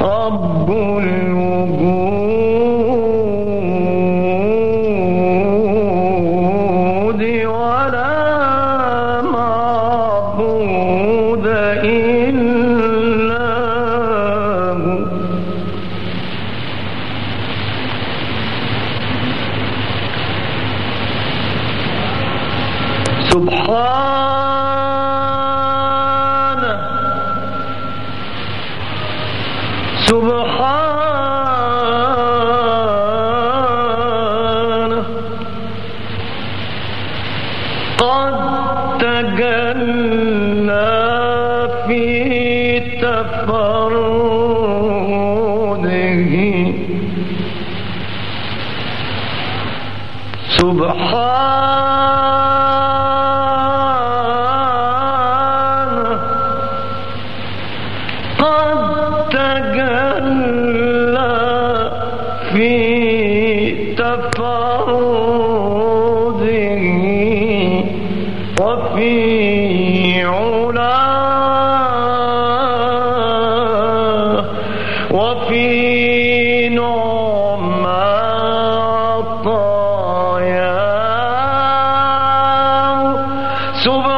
رب الوجود ولا معبود إلا هو. سبحانه سبحانه قد تجلى في تفرده. سبحانه تجلى في تفرده وفي علاه وفي سبحان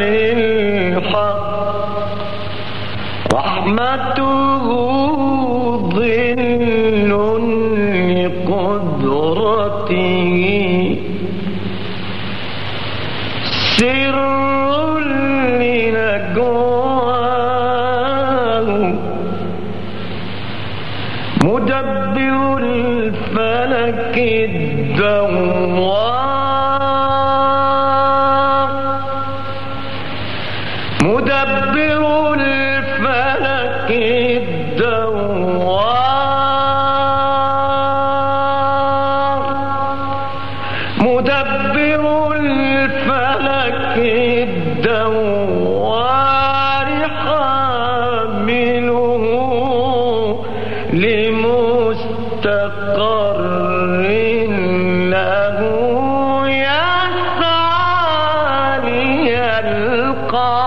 الحق رحمته ظل لقدرته. سر لنجواه مدبر الفلك الدوار. مدبر الفلك الدوار. مدبر الفلك الدوار حامله لمستقر له يسعى ليلقاه